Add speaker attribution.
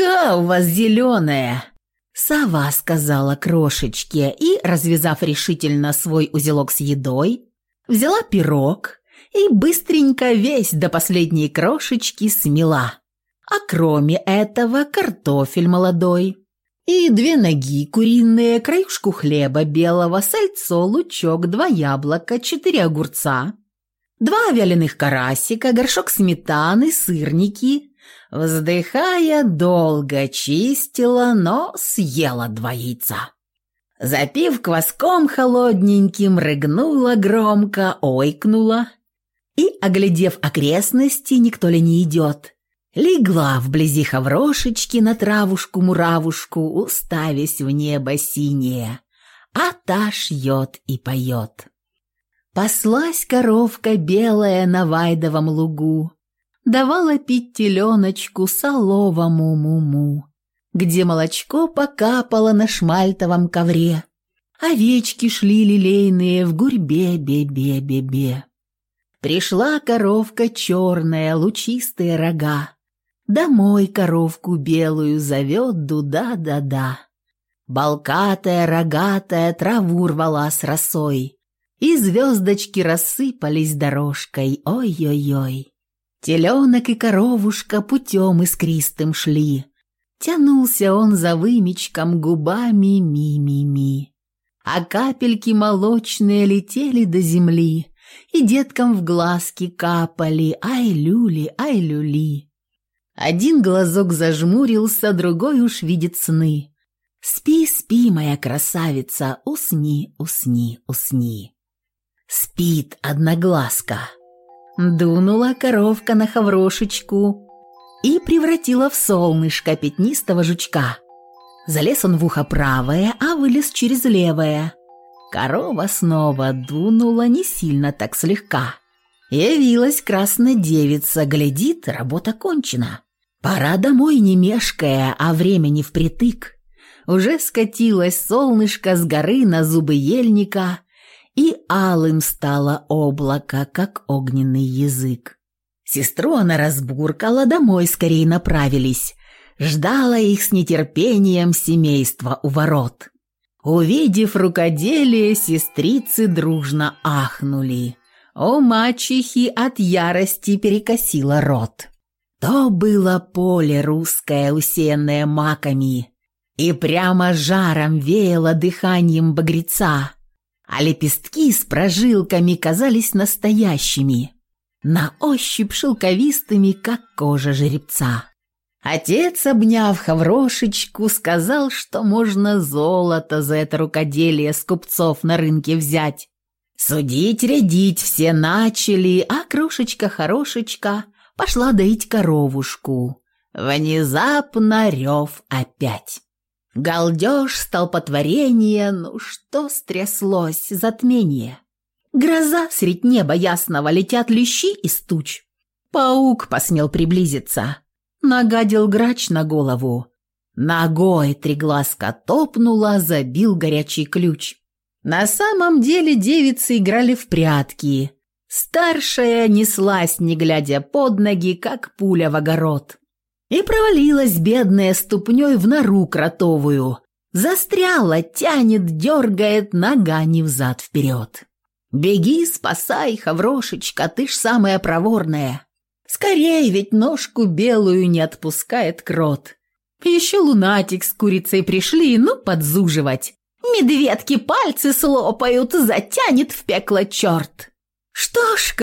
Speaker 1: «Щека у вас зеленая!» Сова сказала крошечке и, развязав решительно свой узелок с едой, взяла пирог и быстренько весь до последней крошечки смела. А кроме этого картофель молодой и две ноги куриные, краюшку хлеба белого, сальцо, лучок, два яблока, четыре огурца, два вяленых карасика, горшок сметаны, сырники – Вздыхая, долго чистила, но съела два яйца. Запив кваском холодненьким, рыгнула громко, ойкнула и, оглядев окрестности, никто ли не идет, легла вблизи хаврошечки на травушку-муравушку, уставясь в небо синее, а та шьет и поет. Паслась коровка белая на вайдовом лугу, давала пить теленочку соловому муму, где молочко покапало на шмальтовом ковре. Овечки шли лилейные в гурьбе бе-бе-бе-бе. Пришла коровка черная, лучистые рога. Домой коровку белую зовет дуда-да-да. Балкатая, рогатая, траву рвала с росой. И звездочки рассыпались дорожкой, ой-ой-ой. Теленок и коровушка путем искристым шли. Тянулся он за вымечком губами ми-ми-ми. А капельки молочные летели до земли, И деткам в глазки капали, ай-люли, ай-люли. Один глазок зажмурился, другой уж видит сны. Спи, спи, моя красавица, усни, усни, усни. Спит одноглазка. Дунула коровка на хаврошечку и превратила в солнышко пятнистого жучка. Залез он в ухо правое, а вылез через левое. Корова снова дунула не сильно так слегка. Явилась красная девица, глядит, работа кончена. Пора домой, не мешкая, а времени впритык. Уже скатилось солнышко с горы на зубы ельника, и алым стало облако, как огненный язык. Сестру она разбуркала, домой скорее направились. Ждала их с нетерпением семейства у ворот. Увидев рукоделие, сестрицы дружно ахнули. О мачехи от ярости перекосила рот. То было поле русское, усеянное маками, и прямо жаром веяло дыханием багреца а лепестки с прожилками казались настоящими, на ощупь шелковистыми, как кожа жеребца. Отец, обняв хаврошечку, сказал, что можно золото за это рукоделие с купцов на рынке взять. Судить, рядить все начали, а крошечка-хорошечка пошла доить коровушку. Внезапно рев опять. Галдеж, столпотворение, ну что стряслось, затмение. Гроза средь неба ясного, летят лещи из туч. Паук посмел приблизиться. Нагадил грач на голову. Ногой триглазка топнула, забил горячий ключ. На самом деле девицы играли в прятки. Старшая неслась, не глядя под ноги, как пуля в огород и провалилась бедная ступней в нору кротовую. Застряла, тянет, дергает, нога не взад-вперед. «Беги, спасай, Хаврошечка, ты ж самая проворная!» «Скорей, ведь ножку белую не отпускает крот!» «Еще лунатик с курицей пришли, ну, подзуживать!» «Медведки пальцы слопают, затянет в пекло черт!» «Что ж,